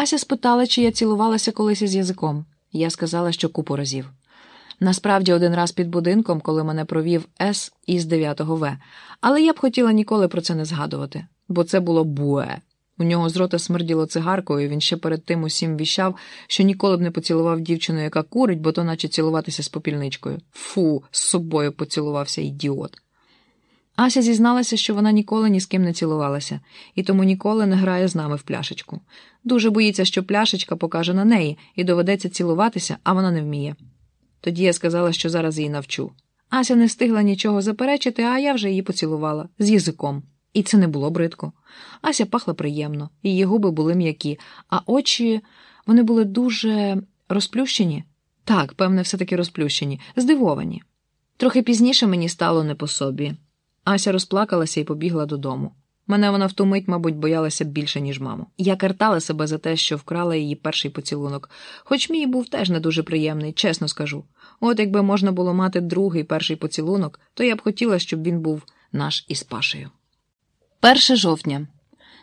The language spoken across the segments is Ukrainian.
Ася спитала, чи я цілувалася колись із язиком. Я сказала, що купу разів. Насправді, один раз під будинком, коли мене провів С із 9 В, але я б хотіла ніколи про це не згадувати, бо це було буе. У нього з рота смерділо цигаркою, він ще перед тим усім віщав, що ніколи б не поцілував дівчину, яка курить, бо то наче цілуватися з попільничкою. Фу, з собою поцілувався ідіот. Ася зізналася, що вона ніколи ні з ким не цілувалася, і тому ніколи не грає з нами в пляшечку. Дуже боїться, що пляшечка покаже на неї і доведеться цілуватися, а вона не вміє. Тоді я сказала, що зараз її навчу. Ася не встигла нічого заперечити, а я вже її поцілувала з язиком. І це не було бридко. Ася пахла приємно, її губи були м'які, а очі вони були дуже розплющені. Так, певне, все-таки розплющені, здивовані. Трохи пізніше мені стало не по собі. Ася розплакалася і побігла додому. Мене вона в ту мить, мабуть, боялася більше, ніж маму. Я картала себе за те, що вкрала її перший поцілунок, хоч мій був теж не дуже приємний, чесно скажу. От якби можна було мати другий перший поцілунок, то я б хотіла, щоб він був наш із Пашею. 1 жовтня.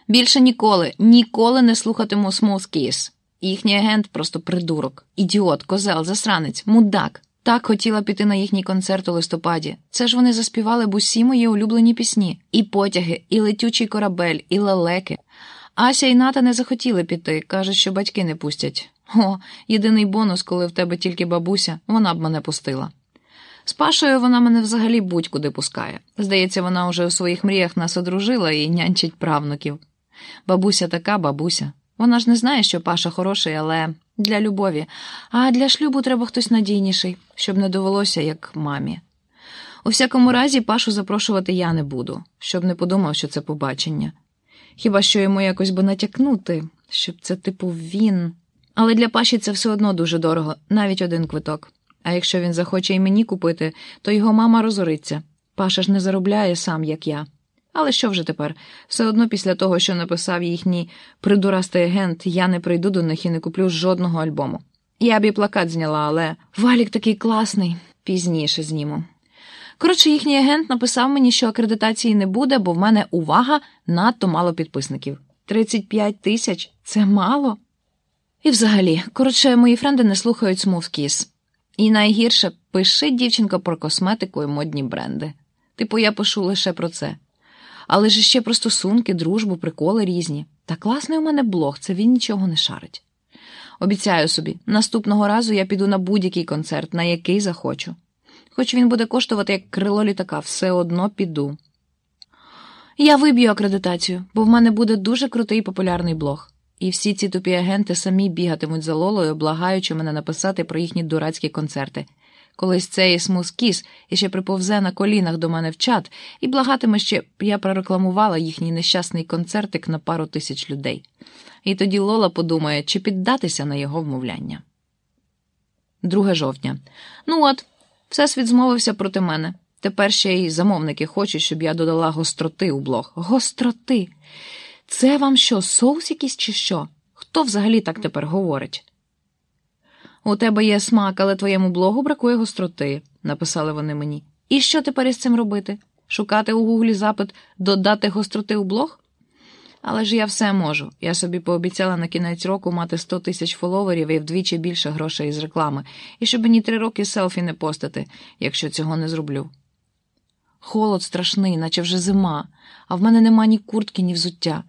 Більше ніколи, ніколи не слухатиму Small Їхній агент просто придурок, ідіот, козел, засранець, мудак. Так хотіла піти на їхній концерт у листопаді. Це ж вони заспівали б усі мої улюблені пісні: і потяги, і летючий корабель, і лелеки. Ася і Ната не захотіли піти, кажуть, що батьки не пустять. О, єдиний бонус, коли в тебе тільки бабуся, вона б мене пустила. З Пашою вона мене взагалі будь-куди пускає. Здається, вона вже у своїх мріях нас одружила і нянчить правнуків. Бабуся така бабуся. Вона ж не знає, що Паша хороший, але для любові. А для шлюбу треба хтось надійніший, щоб не довелося, як мамі. У всякому разі, Пашу запрошувати я не буду, щоб не подумав, що це побачення. Хіба що йому якось би натякнути, щоб це типу він. Але для Паші це все одно дуже дорого, навіть один квиток. А якщо він захоче і мені купити, то його мама розориться. Паша ж не заробляє сам, як я. Але що вже тепер? Все одно після того, що написав їхній придурастий агент, я не прийду до них і не куплю жодного альбому. Я б і плакат зняла, але валік такий класний, пізніше зніму. Коротше, їхній агент написав мені, що акредитації не буде, бо в мене увага надто мало підписників. 35 тисяч це мало. І взагалі, коротше, мої френди не слухають Kiss. І найгірше пиши, дівчинка, про косметику і модні бренди. Типу, я пишу лише про це. Але ж ще про стосунки, дружбу, приколи різні. Та класний у мене блог, це він нічого не шарить. Обіцяю собі, наступного разу я піду на будь-який концерт, на який захочу. Хоч він буде коштувати як крило літака, все одно піду. Я виб'ю акредитацію, бо в мене буде дуже крутий популярний блог. І всі ці тупі агенти самі бігатимуть за Лолою, благаючи мене написати про їхні дурацькі концерти. Колись цей смузкіс іще приповзе на колінах до мене в чат і благатиме, що я прорекламувала їхній нещасний концертик на пару тисяч людей. І тоді Лола подумає, чи піддатися на його вмовляння. 2 жовтня. Ну от, всесвіт змовився проти мене. Тепер ще й замовники хочуть, щоб я додала гостроти у блог. Гостроти! Це вам що, соус якийсь чи що? Хто взагалі так тепер говорить? У тебе є смак, але твоєму блогу бракує гостроти, написали вони мені. І що тепер із цим робити? Шукати у гуглі запит додати гостроти у блог? Але ж я все можу. Я собі пообіцяла на кінець року мати 100 тисяч фоловерів і вдвічі більше грошей із реклами, і щоб мені три роки селфі не постати, якщо цього не зроблю. Холод страшний, наче вже зима, а в мене нема ні куртки, ні взуття.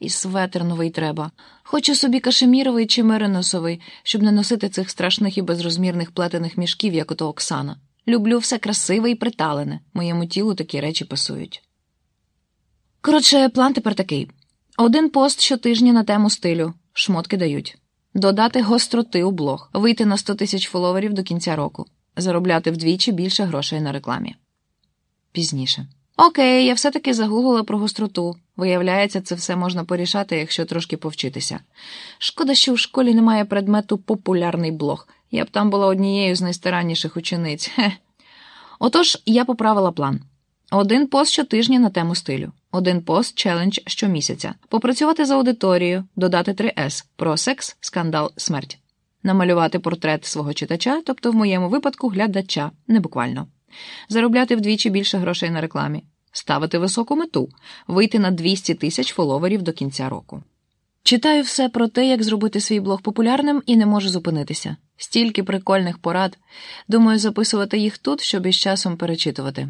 І светр новий треба. Хочу собі кашеміровий чи мериносовий, щоб не носити цих страшних і безрозмірних плетених мішків, як ото Оксана. Люблю все красиве і приталене. Моєму тілу такі речі пасують. Коротше, план тепер такий: один пост щотижня на тему стилю, шмотки дають, додати гостроти у блог, вийти на 100 тисяч фоловерів до кінця року, заробляти вдвічі більше грошей на рекламі. Пізніше. Окей, я все-таки загуглила про гостроту. Виявляється, це все можна порішати, якщо трошки повчитися. Шкода, що в школі немає предмету популярний блог. Я б там була однією з найстаранніших учениць. Хе. Отож, я поправила план. Один пост щотижня на тему стилю, один пост челендж щомісяця, попрацювати з аудиторією, додати 3С про секс, скандал, смерть, намалювати портрет свого читача, тобто в моєму випадку глядача, не буквально заробляти вдвічі більше грошей на рекламі, ставити високу мету, вийти на 200 тисяч фоловерів до кінця року. Читаю все про те, як зробити свій блог популярним, і не можу зупинитися. Стільки прикольних порад. Думаю, записувати їх тут, щоб із часом перечитувати.